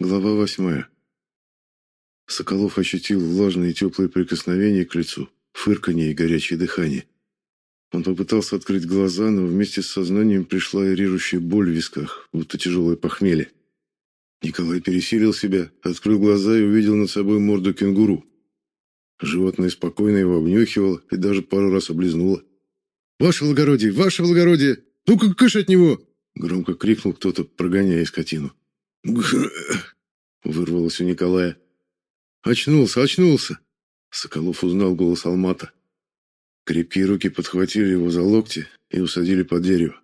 Глава восьмая. Соколов ощутил влажные теплые прикосновения к лицу, фырканье и горячее дыхание. Он попытался открыть глаза, но вместе с сознанием пришла аэрирующая боль в висках, будто тяжелое похмелье. Николай пересилил себя, открыл глаза и увидел над собой морду кенгуру. Животное спокойно его обнюхивало и даже пару раз облизнуло. «Ваше благородие! Ваше благородие! Ну-ка, кыш от него!» Громко крикнул кто-то, прогоняя скотину. Вырвалось у Николая. «Очнулся, очнулся!» Соколов узнал голос Алмата. Крепкие руки подхватили его за локти и усадили под дерево.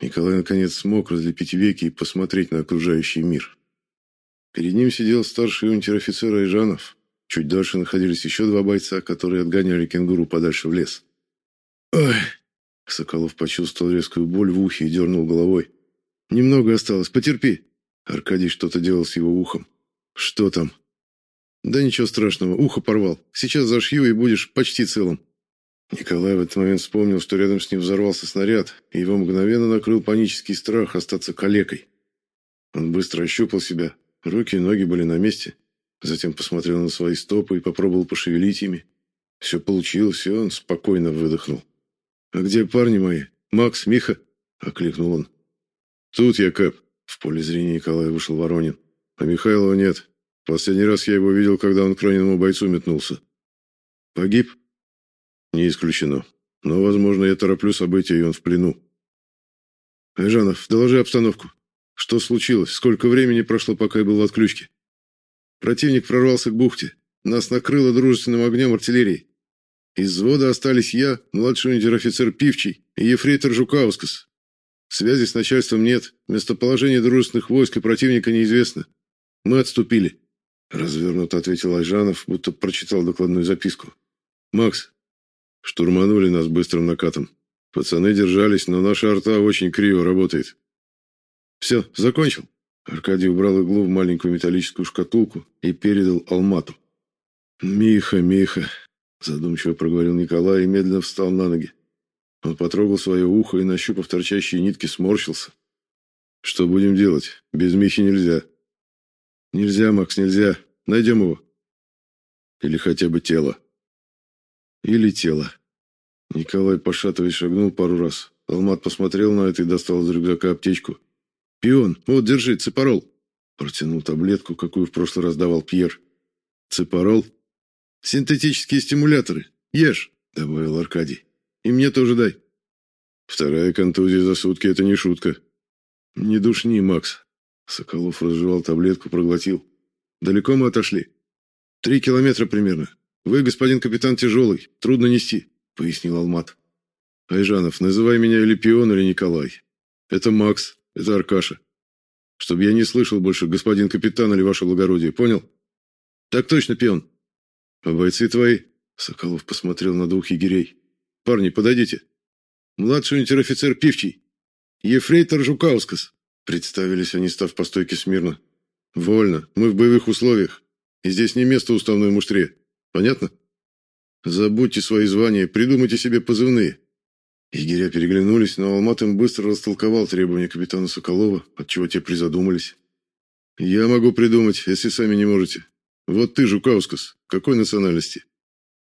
Николай наконец смог разлепить веки и посмотреть на окружающий мир. Перед ним сидел старший унтер-офицер Айжанов. Чуть дальше находились еще два бойца, которые отгоняли кенгуру подальше в лес. «Ой!» Соколов почувствовал резкую боль в ухе и дернул головой. «Немного осталось, потерпи!» Аркадий что-то делал с его ухом. «Что там?» «Да ничего страшного, ухо порвал. Сейчас зашью, и будешь почти целым». Николай в этот момент вспомнил, что рядом с ним взорвался снаряд, и его мгновенно накрыл панический страх остаться калекой. Он быстро ощупал себя, руки и ноги были на месте, затем посмотрел на свои стопы и попробовал пошевелить ими. Все получилось, и он спокойно выдохнул. «А где парни мои? Макс, Миха?» – окликнул он. «Тут я, Кэп», – в поле зрения Николая вышел Воронин. «А Михайлова нет. Последний раз я его видел, когда он к раненому бойцу метнулся». «Погиб?» «Не исключено. Но, возможно, я тороплю события, и он в плену». «Айжанов, доложи обстановку. Что случилось? Сколько времени прошло, пока я был в отключке?» «Противник прорвался к бухте. Нас накрыло дружественным огнем артиллерии. Из взвода остались я, младший унтер-офицер Пивчий и ефрейтор Жукаускас. Связи с начальством нет, местоположение дружественных войск и противника неизвестно. Мы отступили. Развернуто ответил Айжанов, будто прочитал докладную записку. Макс, штурманули нас быстрым накатом. Пацаны держались, но наша арта очень криво работает. Все, закончил. Аркадий убрал иглу в маленькую металлическую шкатулку и передал Алмату. Миха, Миха, Задумчиво проговорил Николай и медленно встал на ноги. Он потрогал свое ухо и, нащупав торчащие нитки, сморщился. «Что будем делать? Без Михи нельзя». «Нельзя, Макс, нельзя. Найдем его». «Или хотя бы тело». «Или тело». Николай, пошатываясь, шагнул пару раз. Алмат посмотрел на это и достал из рюкзака аптечку. «Пион, вот, держи, ципарол». Протянул таблетку, какую в прошлый раз давал Пьер. «Ципарол?» Синтетические стимуляторы. Ешь, добавил Аркадий. И мне тоже дай. Вторая контузия за сутки это не шутка. Не душни, Макс. Соколов разжевал таблетку, проглотил. Далеко мы отошли? Три километра примерно. Вы, господин капитан, тяжелый, трудно нести, пояснил Алмат. Айжанов, называй меня или Пион, или Николай. Это Макс, это Аркаша. Чтобы я не слышал больше господин капитан или ваше благородие, понял? Так точно, Пион. «А бойцы твои?» Соколов посмотрел на двух егерей. «Парни, подойдите. Младший унтер-офицер Пивчий. Ефрейтор Жукаускас». Представились они, став по стойке смирно. «Вольно. Мы в боевых условиях. И здесь не место уставной муштре. Понятно? Забудьте свои звания, придумайте себе позывные». Егеря переглянулись, но Алмат им быстро растолковал требования капитана Соколова, отчего те призадумались. «Я могу придумать, если сами не можете. Вот ты, Жукаускас, какой национальности?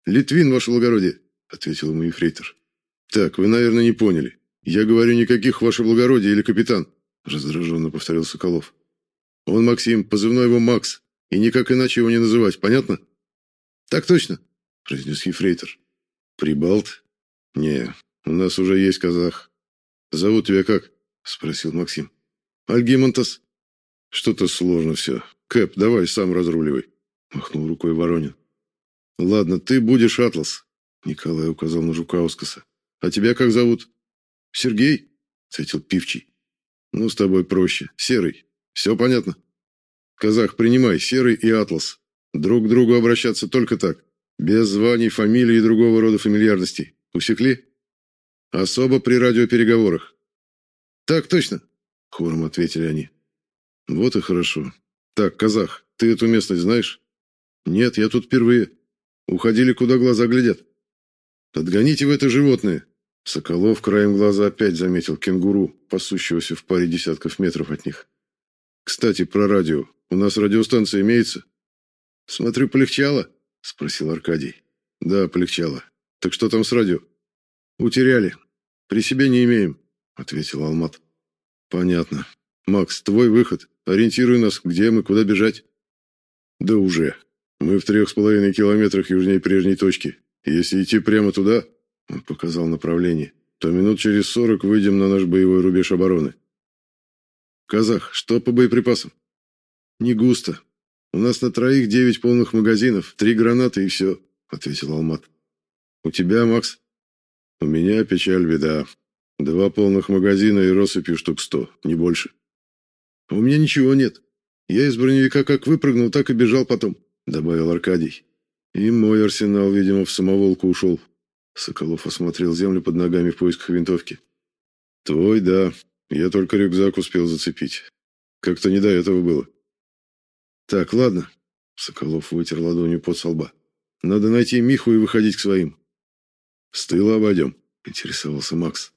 Литвин, ваше благородие, ответил ему ефрейтор. Так, вы, наверное, не поняли. Я говорю никаких ваше благородие или капитан, раздраженно повторил Соколов. Он Максим, позывной его Макс, и никак иначе его не называть, понятно? Так точно, произнес ефрейтор. Прибалт? Не, у нас уже есть казах. Зовут тебя как? спросил Максим. Альгимонтас. Что-то сложно все. Кэп, давай сам разруливай махнул рукой Воронин. Ладно, ты будешь Атлас, Николай указал на Жукаускаса. А тебя как зовут? Сергей, ответил Пивчий. Ну, с тобой проще. Серый. Все понятно? Казах, принимай, Серый и Атлас. Друг к другу обращаться только так. Без званий, фамилий и другого рода фамильярностей. Усекли? Особо при радиопереговорах. Так точно, хором ответили они. Вот и хорошо. Так, казах, ты эту местность знаешь? Нет, я тут впервые. Уходили, куда глаза глядят. Подгоните в это животное. Соколов краем глаза опять заметил кенгуру, пасущегося в паре десятков метров от них. Кстати, про радио. У нас радиостанция имеется? Смотрю, полегчало, спросил Аркадий. Да, полегчало. Так что там с радио? Утеряли. При себе не имеем, ответил Алмат. Понятно. Макс, твой выход. Ориентируй нас, где мы, куда бежать. Да уже. Мы в трех с половиной километрах южнее прежней точки. Если идти прямо туда, он показал направление, то минут через сорок выйдем на наш боевой рубеж обороны. Казах, что по боеприпасам? Не густо. У нас на троих девять полных магазинов, три гранаты и все, ответил Алмат. У тебя, Макс? У меня печаль, беда. Два полных магазина и россыпью штук сто, не больше. У меня ничего нет. Я из броневика как выпрыгнул, так и бежал потом, добавил Аркадий. И мой арсенал, видимо, в самоволку ушел. Соколов осмотрел землю под ногами в поисках винтовки. Твой, да. Я только рюкзак успел зацепить. Как-то не до этого было. Так, ладно. Соколов вытер ладонью под со лба. Надо найти Миху и выходить к своим. С тыла обойдем, интересовался Макс.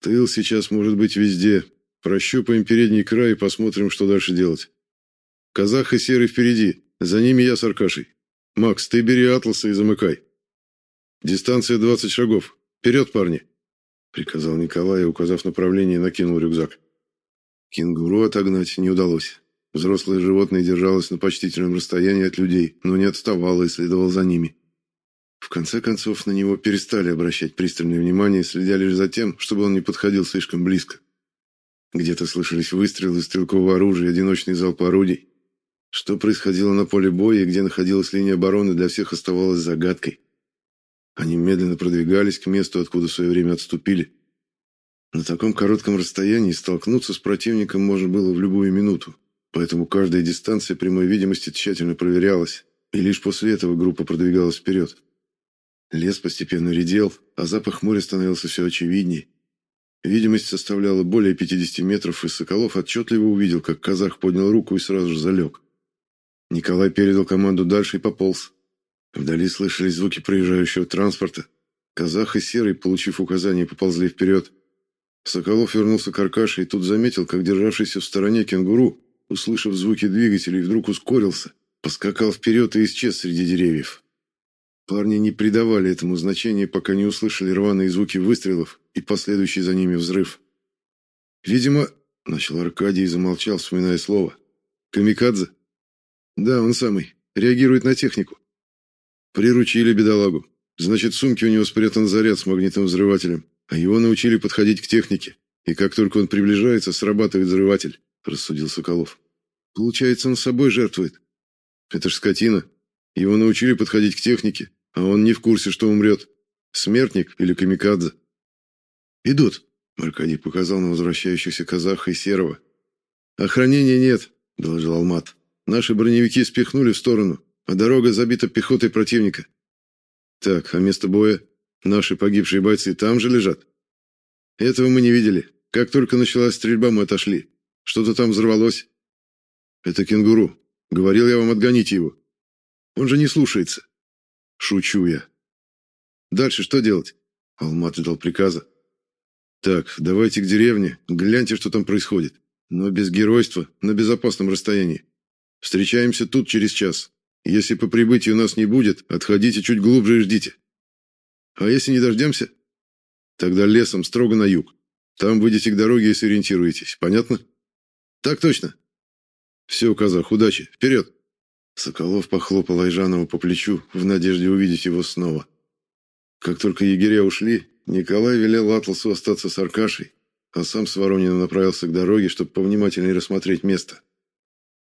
Тыл сейчас может быть везде. Прощупаем передний край и посмотрим, что дальше делать. Казах и Серый впереди. За ними я с Аркашей. Макс, ты бери атласы и замыкай. Дистанция 20 шагов. Вперед, парни!» Приказал Николай указав направление, накинул рюкзак. Кенгуру отогнать не удалось. Взрослое животное держалось на почтительном расстоянии от людей, но не отставало и следовало за ними. В конце концов, на него перестали обращать пристальное внимание, следя лишь за тем, чтобы он не подходил слишком близко. Где-то слышались выстрелы стрелкового оружия и одиночный залп орудий. Что происходило на поле боя и где находилась линия обороны, для всех оставалось загадкой. Они медленно продвигались к месту, откуда в свое время отступили. На таком коротком расстоянии столкнуться с противником можно было в любую минуту, поэтому каждая дистанция прямой видимости тщательно проверялась, и лишь после этого группа продвигалась вперед. Лес постепенно редел, а запах моря становился все очевиднее. Видимость составляла более 50 метров, и Соколов отчетливо увидел, как казах поднял руку и сразу же залег. Николай передал команду дальше и пополз. Вдали слышались звуки проезжающего транспорта. Казах и Серый, получив указание, поползли вперед. Соколов вернулся к Аркаше и тут заметил, как державшийся в стороне кенгуру, услышав звуки двигателей, вдруг ускорился, поскакал вперед и исчез среди деревьев. Парни не придавали этому значения, пока не услышали рваные звуки выстрелов и последующий за ними взрыв. «Видимо...» — начал Аркадий и замолчал, вспоминая слово. «Камикадзе?» «Да, он самый. Реагирует на технику. Приручили бедолагу. Значит, в сумке у него спрятан заряд с магнитным взрывателем, а его научили подходить к технике. И как только он приближается, срабатывает взрыватель, рассудил Соколов. Получается, он собой жертвует. Это ж скотина. Его научили подходить к технике, а он не в курсе, что умрет. Смертник или камикадзе. Идут. Аркадий показал на возвращающихся казаха и серого. Охранения нет, доложил Алмат. Наши броневики спихнули в сторону а дорога забита пехотой противника. Так, а место боя? Наши погибшие бойцы там же лежат? Этого мы не видели. Как только началась стрельба, мы отошли. Что-то там взорвалось. Это кенгуру. Говорил я вам, отгоните его. Он же не слушается. Шучу я. Дальше что делать? Алмат ждал приказа. Так, давайте к деревне, гляньте, что там происходит. Но без геройства, на безопасном расстоянии. Встречаемся тут через час. Если по прибытию нас не будет, отходите чуть глубже и ждите. А если не дождемся? Тогда лесом строго на юг. Там выйдете к дороге и сориентируетесь. Понятно? Так точно. Все, казах, удачи. Вперед!» Соколов похлопал Айжанова по плечу в надежде увидеть его снова. Как только егеря ушли, Николай велел Атласу остаться с Аркашей, а сам с Воронина направился к дороге, чтобы повнимательнее рассмотреть место.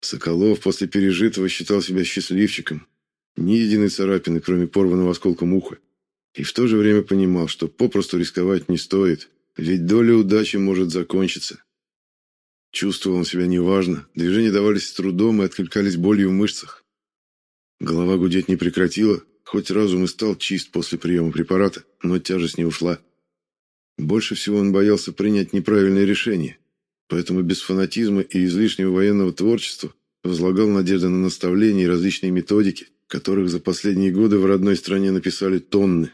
Соколов после пережитого считал себя счастливчиком. Ни единой царапины, кроме порванного осколком уха. И в то же время понимал, что попросту рисковать не стоит, ведь доля удачи может закончиться. Чувствовал он себя неважно, движения давались с трудом и откликались болью в мышцах. Голова гудеть не прекратила, хоть разум и стал чист после приема препарата, но тяжесть не ушла. Больше всего он боялся принять неправильное решение, Поэтому без фанатизма и излишнего военного творчества возлагал надежды на наставления и различные методики, которых за последние годы в родной стране написали тонны.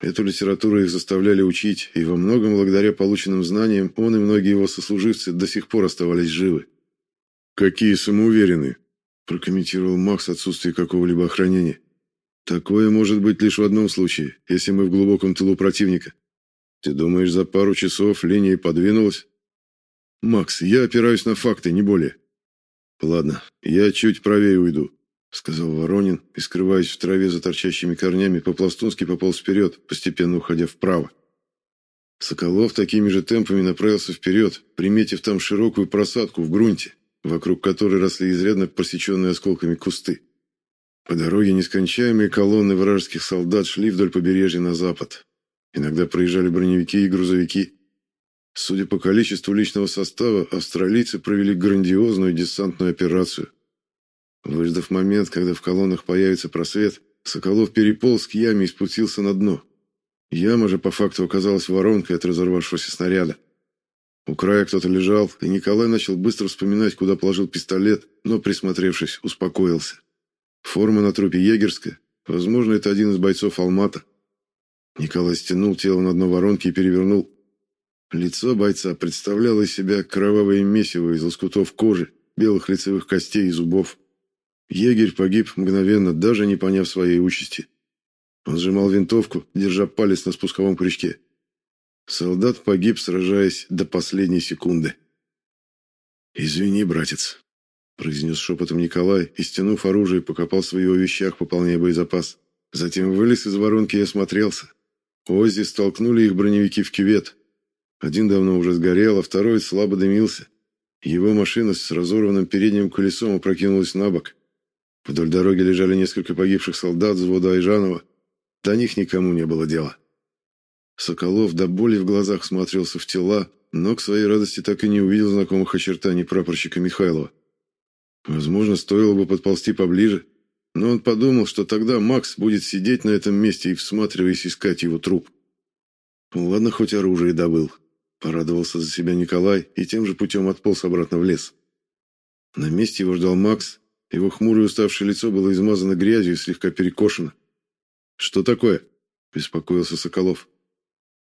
Эту литературу их заставляли учить, и во многом благодаря полученным знаниям он и многие его сослуживцы до сих пор оставались живы. Какие самоуверенные, прокомментировал Макс отсутствие какого-либо охранения. Такое может быть лишь в одном случае, если мы в глубоком тылу противника. Ты думаешь, за пару часов линия подвинулась? Макс, я опираюсь на факты, не более. Ладно, я чуть правее уйду, сказал Воронин и, скрываясь в траве за торчащими корнями, по-пластунски пополз вперед, постепенно уходя вправо. Соколов такими же темпами направился вперед, приметив там широкую просадку в грунте, вокруг которой росли изрядно посеченные осколками кусты. По дороге нескончаемые колонны вражеских солдат шли вдоль побережья на запад. Иногда проезжали броневики и грузовики. Судя по количеству личного состава, австралийцы провели грандиозную десантную операцию. Выждав момент, когда в колоннах появится просвет, Соколов переполз к яме и спустился на дно. Яма же по факту оказалась воронкой от разорвавшегося снаряда. У края кто-то лежал, и Николай начал быстро вспоминать, куда положил пистолет, но, присмотревшись, успокоился. Форма на трупе егерская. Возможно, это один из бойцов Алмата. Николай стянул тело на дно воронки и перевернул. Лицо бойца представляло из себя кровавое месиво из лоскутов кожи, белых лицевых костей и зубов. Егерь погиб мгновенно, даже не поняв своей участи. Он сжимал винтовку, держа палец на спусковом крючке. Солдат погиб, сражаясь до последней секунды. «Извини, братец», — произнес шепотом Николай и, стянув оружие, покопал в его вещах, пополняя боезапас. Затем вылез из воронки и осмотрелся. Оззи столкнули их броневики в кювет. Один давно уже сгорел, а второй слабо дымился. Его машина с разорванным передним колесом опрокинулась на бок. Вдоль дороги лежали несколько погибших солдат взвода Айжанова, до них никому не было дела. Соколов до боли в глазах смотрелся в тела, но к своей радости так и не увидел знакомых очертаний прапорщика Михайлова. Возможно, стоило бы подползти поближе, но он подумал, что тогда Макс будет сидеть на этом месте и, всматриваясь, искать его труп. Ладно, хоть оружие добыл. Порадовался за себя Николай и тем же путем отполз обратно в лес. На месте его ждал Макс. Его хмурое уставшее лицо было измазано грязью и слегка перекошено. «Что такое?» – беспокоился Соколов.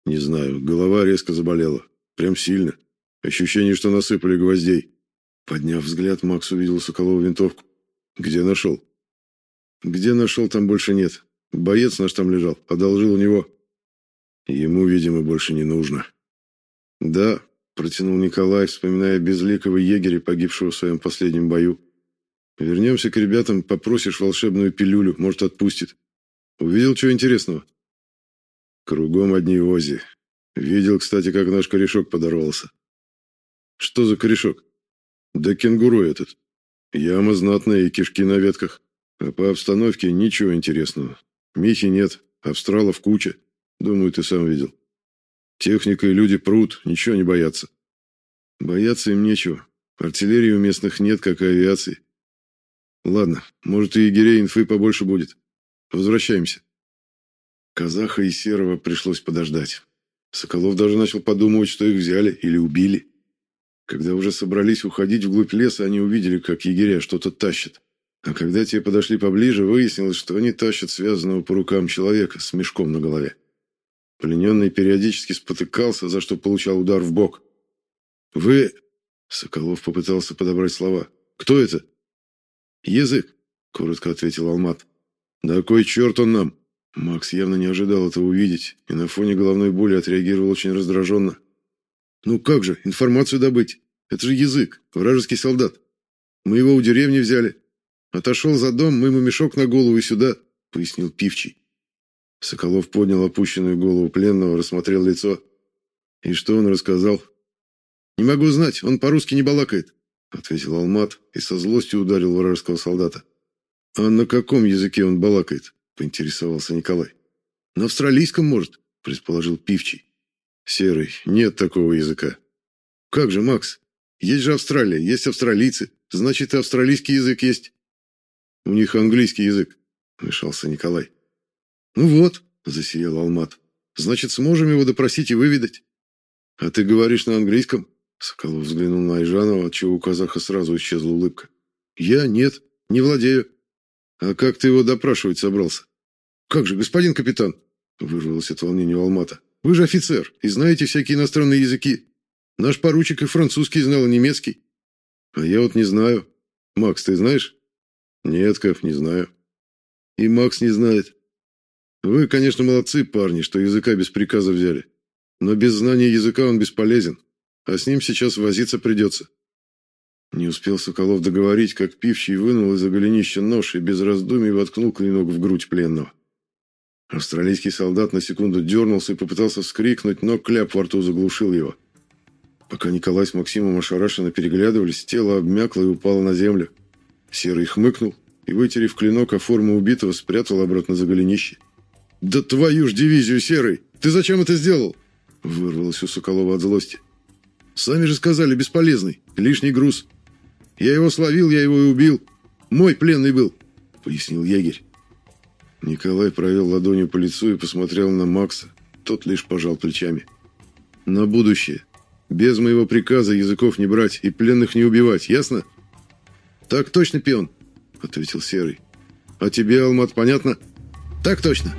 «Не знаю, голова резко заболела. Прям сильно. Ощущение, что насыпали гвоздей». Подняв взгляд, Макс увидел Соколову винтовку. «Где нашел?» «Где нашел, там больше нет. Боец наш там лежал. Одолжил у него». «Ему, видимо, больше не нужно». «Да», – протянул Николай, вспоминая безликого егеря, погибшего в своем последнем бою. «Вернемся к ребятам, попросишь волшебную пилюлю, может, отпустит». Увидел что интересного? Кругом одни ози. Видел, кстати, как наш корешок подорвался. Что за корешок? Да кенгуру этот. Яма знатная и кишки на ветках. А по обстановке ничего интересного. Михи нет, австралов куча. Думаю, ты сам видел. Техника и люди прут, ничего не боятся. Бояться им нечего. Артиллерии у местных нет, как и авиации. Ладно, может и егерей инфы побольше будет. Возвращаемся. Казаха и Серого пришлось подождать. Соколов даже начал подумывать, что их взяли или убили. Когда уже собрались уходить вглубь леса, они увидели, как егеря что-то тащат. А когда те подошли поближе, выяснилось, что они тащат связанного по рукам человека с мешком на голове. Плененный периодически спотыкался, за что получал удар в бок. «Вы...» — Соколов попытался подобрать слова. «Кто это?» «Язык», — коротко ответил Алмат. «Да кой черт он нам?» Макс явно не ожидал этого увидеть и на фоне головной боли отреагировал очень раздраженно. «Ну как же, информацию добыть? Это же язык, вражеский солдат. Мы его у деревни взяли. Отошел за дом, мы ему мешок на голову и сюда», — пояснил Пивчий. Соколов поднял опущенную голову пленного, рассмотрел лицо. «И что он рассказал?» «Не могу знать, он по-русски не балакает», — ответил Алмат и со злостью ударил вражеского солдата. «А на каком языке он балакает?» – поинтересовался Николай. «На австралийском, может?» – предположил Пивчий. «Серый, нет такого языка». «Как же, Макс? Есть же Австралия, есть австралийцы. Значит, и австралийский язык есть». «У них английский язык», – вмешался Николай. «Ну вот», – засиял Алмат. «Значит, сможем его допросить и выведать». «А ты говоришь на английском?» Соколов взглянул на Айжанова, отчего у казаха сразу исчезла улыбка. «Я? Нет, не владею». «А как ты его допрашивать собрался?» «Как же, господин капитан?» Вырвалось от волнения у Алмата. «Вы же офицер и знаете всякие иностранные языки. Наш поручик и французский знал, и немецкий». А я вот не знаю. Макс, ты знаешь? Нет, Кэф, не знаю. И Макс не знает. Вы, конечно, молодцы, парни, что языка без приказа взяли. Но без знания языка он бесполезен, а с ним сейчас возиться придется. Не успел Соколов договорить, как пивчий вынул из-за голенища нож и без раздумий воткнул клинок в грудь пленного. Австралийский солдат на секунду дернулся и попытался вскрикнуть, но кляп во рту заглушил его. Пока Николай с Максимом ошарашенно переглядывались, тело обмякло и упало на землю. Серый хмыкнул и, вытерев клинок о форму убитого, спрятал обратно за голенище. «Да твою ж дивизию, Серый! Ты зачем это сделал?» Вырвалось у Соколова от злости. «Сами же сказали, бесполезный, лишний груз. Я его словил, я его и убил. Мой пленный был», — пояснил егерь. Николай провел ладонью по лицу и посмотрел на Макса. Тот лишь пожал плечами. «На будущее. Без моего приказа языков не брать и пленных не убивать, ясно?» «Так точно, пион», — ответил Серый. «А тебе, Алмат, понятно?» «Так точно».